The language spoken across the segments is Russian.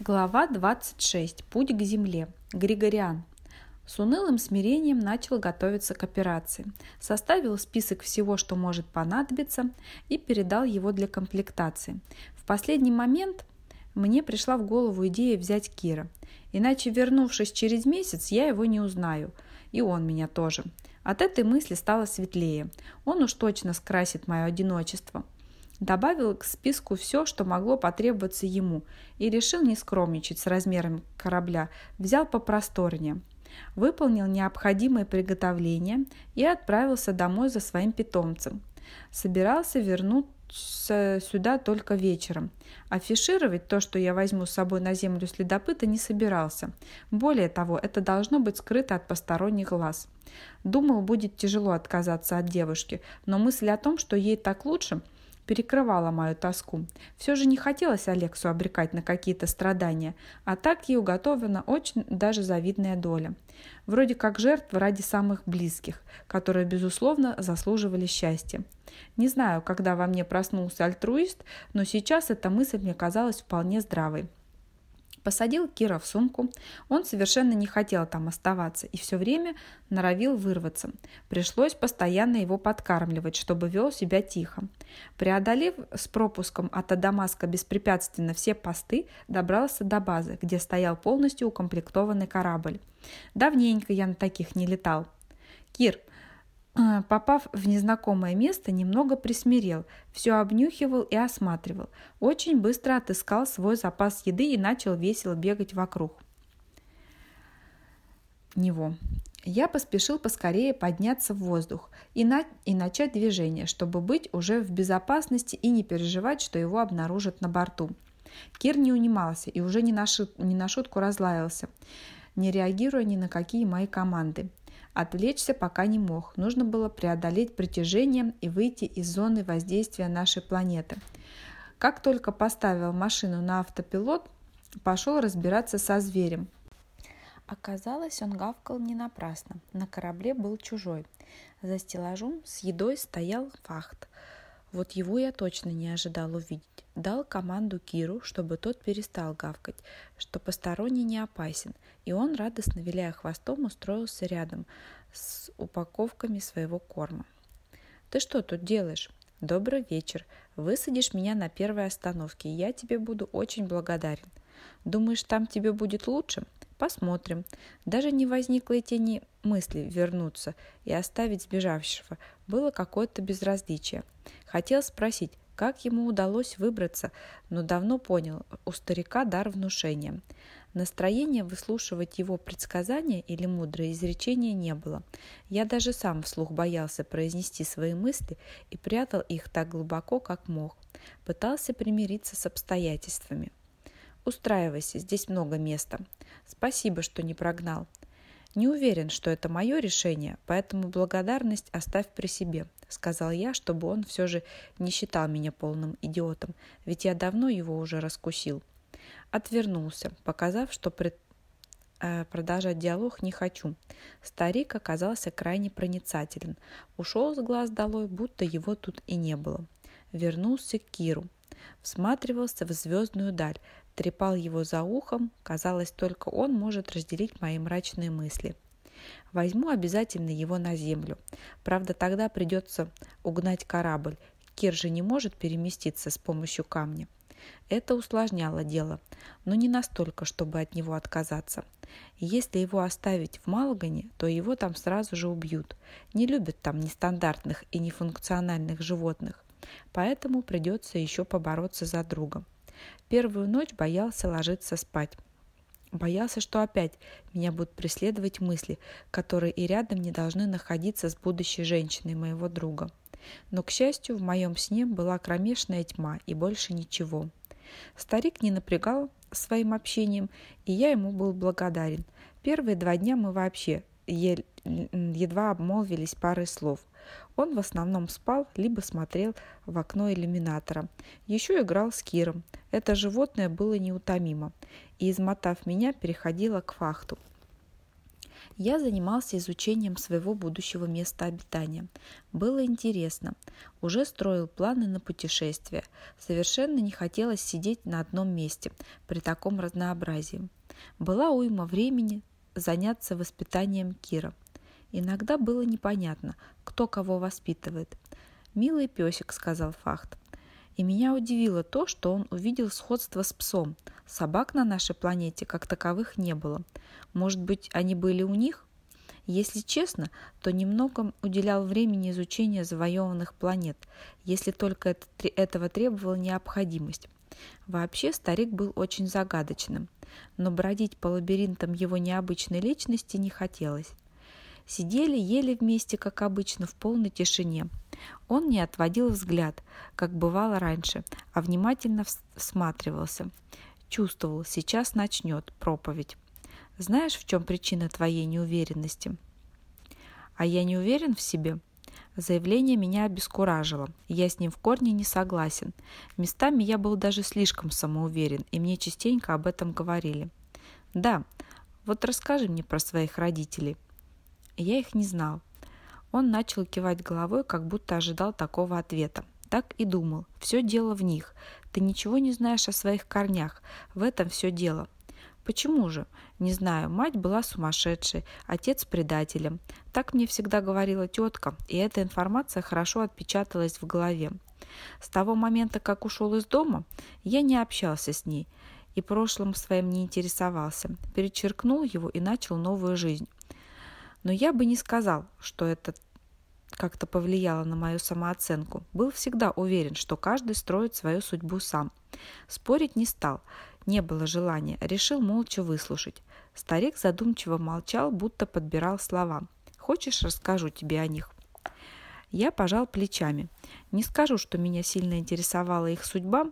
Глава 26. Путь к земле. Григориан. С унылым смирением начал готовиться к операции. Составил список всего, что может понадобиться, и передал его для комплектации. В последний момент мне пришла в голову идея взять Кира. Иначе, вернувшись через месяц, я его не узнаю. И он меня тоже. От этой мысли стало светлее. Он уж точно скрасит мое одиночество. Добавил к списку все, что могло потребоваться ему, и решил не скромничать с размером корабля, взял попросторнее. Выполнил необходимые приготовления и отправился домой за своим питомцем. Собирался вернуться сюда только вечером. Афишировать то, что я возьму с собой на землю следопыта, не собирался. Более того, это должно быть скрыто от посторонних глаз. Думал, будет тяжело отказаться от девушки, но мысль о том, что ей так лучше – перекрывала мою тоску. Все же не хотелось Алексу обрекать на какие-то страдания, а так ей уготована очень даже завидная доля. Вроде как жертва ради самых близких, которые, безусловно, заслуживали счастья. Не знаю, когда во мне проснулся альтруист, но сейчас эта мысль мне казалась вполне здравой. Посадил Кира в сумку. Он совершенно не хотел там оставаться и все время норовил вырваться. Пришлось постоянно его подкармливать, чтобы вел себя тихо. Преодолев с пропуском от Адамаска беспрепятственно все посты, добрался до базы, где стоял полностью укомплектованный корабль. Давненько я на таких не летал. «Кир, попав в незнакомое место, немного присмирел, все обнюхивал и осматривал. Очень быстро отыскал свой запас еды и начал весело бегать вокруг него. Я поспешил поскорее подняться в воздух и, на... и начать движение, чтобы быть уже в безопасности и не переживать, что его обнаружат на борту. Кир не унимался и уже не на, шут... не на шутку разлаялся, не реагируя ни на какие мои команды. Отвлечься пока не мог. Нужно было преодолеть притяжение и выйти из зоны воздействия нашей планеты. Как только поставил машину на автопилот, пошел разбираться со зверем. Оказалось, он гавкал не напрасно. На корабле был чужой. За стеллажом с едой стоял фахт. Вот его я точно не ожидал увидеть. Дал команду Киру, чтобы тот перестал гавкать, что посторонний не опасен, и он, радостно виляя хвостом, устроился рядом с упаковками своего корма. «Ты что тут делаешь?» «Добрый вечер. Высадишь меня на первой остановке, и я тебе буду очень благодарен. Думаешь, там тебе будет лучше?» Посмотрим. Даже не возникло и тени мысли вернуться и оставить сбежавшего. Было какое-то безразличие. Хотел спросить, как ему удалось выбраться, но давно понял, у старика дар внушения. Настроения выслушивать его предсказания или мудрые изречения не было. Я даже сам вслух боялся произнести свои мысли и прятал их так глубоко, как мог. Пытался примириться с обстоятельствами. «Устраивайся, здесь много места. Спасибо, что не прогнал. Не уверен, что это мое решение, поэтому благодарность оставь при себе», — сказал я, чтобы он все же не считал меня полным идиотом, ведь я давно его уже раскусил. Отвернулся, показав, что пред... э, продолжать диалог не хочу. Старик оказался крайне проницателен. Ушел с глаз долой, будто его тут и не было. Вернулся к Киру. Всматривался в звездную даль, трепал его за ухом, казалось, только он может разделить мои мрачные мысли. Возьму обязательно его на землю. Правда, тогда придется угнать корабль. Кир же не может переместиться с помощью камня. Это усложняло дело, но не настолько, чтобы от него отказаться. Если его оставить в Малгане, то его там сразу же убьют. Не любят там нестандартных и нефункциональных животных. Поэтому придется еще побороться за друга. Первую ночь боялся ложиться спать. Боялся, что опять меня будут преследовать мысли, которые и рядом не должны находиться с будущей женщиной моего друга. Но, к счастью, в моем сне была кромешная тьма и больше ничего. Старик не напрягал своим общением, и я ему был благодарен. Первые два дня мы вообще едва обмолвились парой слов. Он в основном спал, либо смотрел в окно иллюминатора. Еще играл с Киром. Это животное было неутомимо и, измотав меня, переходило к фахту. Я занимался изучением своего будущего места обитания. Было интересно. Уже строил планы на путешествие. Совершенно не хотелось сидеть на одном месте при таком разнообразии. Была уйма времени заняться воспитанием Кира. Иногда было непонятно, кто кого воспитывает. «Милый песик», — сказал Фахт. И меня удивило то, что он увидел сходство с псом. Собак на нашей планете как таковых не было. Может быть, они были у них? Если честно, то немного уделял времени изучению завоеванных планет, если только это, этого требовала необходимость. Вообще старик был очень загадочным, но бродить по лабиринтам его необычной личности не хотелось. Сидели, ели вместе, как обычно, в полной тишине. Он не отводил взгляд, как бывало раньше, а внимательно всматривался. Чувствовал, сейчас начнет проповедь. Знаешь, в чем причина твоей неуверенности? А я не уверен в себе. Заявление меня обескуражило. Я с ним в корне не согласен. Местами я был даже слишком самоуверен, и мне частенько об этом говорили. Да, вот расскажи мне про своих родителей. Я их не знал. Он начал кивать головой, как будто ожидал такого ответа. Так и думал. Все дело в них. Ты ничего не знаешь о своих корнях. В этом все дело. Почему же? Не знаю, мать была сумасшедшей, отец предателем. Так мне всегда говорила тетка, и эта информация хорошо отпечаталась в голове. С того момента, как ушел из дома, я не общался с ней и прошлым своим не интересовался. Перечеркнул его и начал новую жизнь. Но я бы не сказал, что это как-то повлияло на мою самооценку. Был всегда уверен, что каждый строит свою судьбу сам. Спорить не стал – не было желания, решил молча выслушать. Старик задумчиво молчал, будто подбирал слова. «Хочешь, расскажу тебе о них?» Я пожал плечами. Не скажу, что меня сильно интересовала их судьба.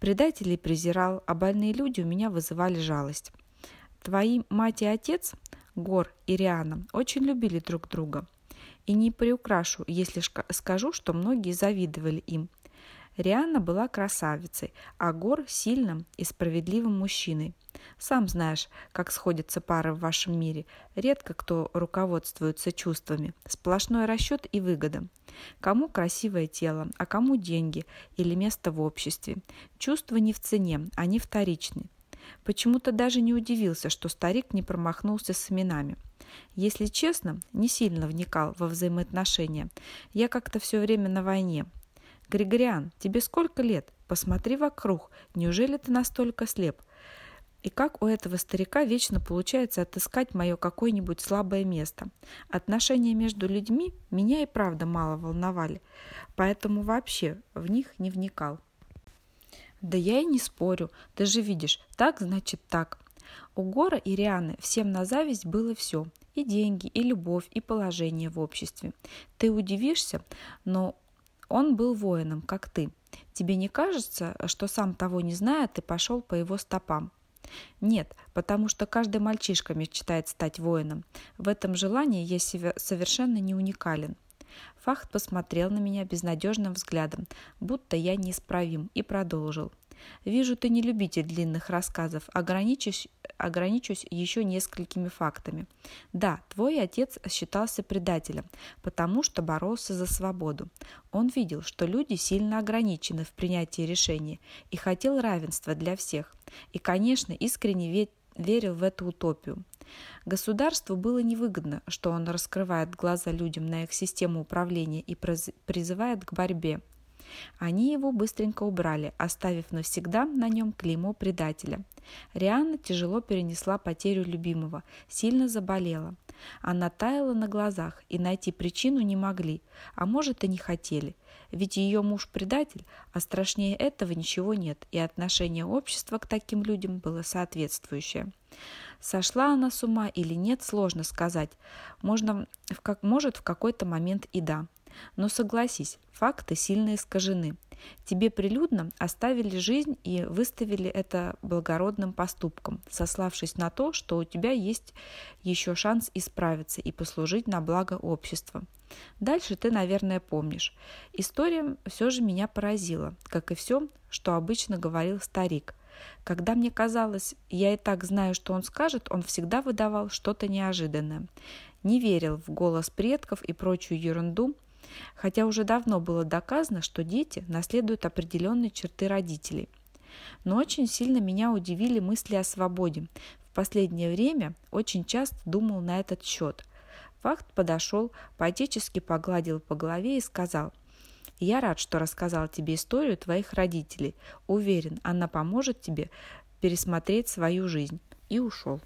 Предателей презирал, а больные люди у меня вызывали жалость. Твои мать и отец, Гор и Риана, очень любили друг друга. И не приукрашу, если скажу, что многие завидовали им. Рианна была красавицей, а Гор – сильным и справедливым мужчиной. Сам знаешь, как сходятся пары в вашем мире. Редко кто руководствуется чувствами. Сплошной расчет и выгода. Кому красивое тело, а кому деньги или место в обществе. Чувства не в цене, они вторичны. Почему-то даже не удивился, что старик не промахнулся с именами. Если честно, не сильно вникал во взаимоотношения. Я как-то все время на войне – «Григориан, тебе сколько лет? Посмотри вокруг. Неужели ты настолько слеп?» И как у этого старика вечно получается отыскать мое какое-нибудь слабое место. Отношения между людьми меня и правда мало волновали, поэтому вообще в них не вникал. Да я и не спорю, ты же видишь, так значит так. У Гора и Рианы всем на зависть было все. И деньги, и любовь, и положение в обществе. Ты удивишься, но он был воином, как ты. Тебе не кажется, что сам того не зная, ты пошел по его стопам? Нет, потому что каждый мальчишка мечтает стать воином. В этом желании я совершенно не уникален. Фахт посмотрел на меня безнадежным взглядом, будто я неисправим, и продолжил. Вижу, ты не любитель длинных рассказов. Ограничусь, ограничусь еще несколькими фактами. Да, твой отец считался предателем, потому что боролся за свободу. Он видел, что люди сильно ограничены в принятии решений и хотел равенства для всех. И, конечно, искренне верил в эту утопию. Государству было невыгодно, что он раскрывает глаза людям на их систему управления и призывает к борьбе. Они его быстренько убрали, оставив навсегда на нем клеймо предателя. Рианна тяжело перенесла потерю любимого, сильно заболела. Она таяла на глазах, и найти причину не могли, а может и не хотели. Ведь ее муж предатель, а страшнее этого ничего нет, и отношение общества к таким людям было соответствующее. Сошла она с ума или нет, сложно сказать. Можно, в как, может, в какой-то момент и да. Но согласись, факты сильно искажены. Тебе прилюдно оставили жизнь и выставили это благородным поступком, сославшись на то, что у тебя есть еще шанс исправиться и послужить на благо общества. Дальше ты, наверное, помнишь. История все же меня поразила, как и все, что обычно говорил старик. Когда мне казалось, я и так знаю, что он скажет, он всегда выдавал что-то неожиданное. Не верил в голос предков и прочую ерунду, хотя уже давно было доказано, что дети наследуют определенные черты родителей. Но очень сильно меня удивили мысли о свободе. В последнее время очень часто думал на этот счет. Факт подошел, поотечески погладил по голове и сказал, «Я рад, что рассказал тебе историю твоих родителей. Уверен, она поможет тебе пересмотреть свою жизнь». И ушел.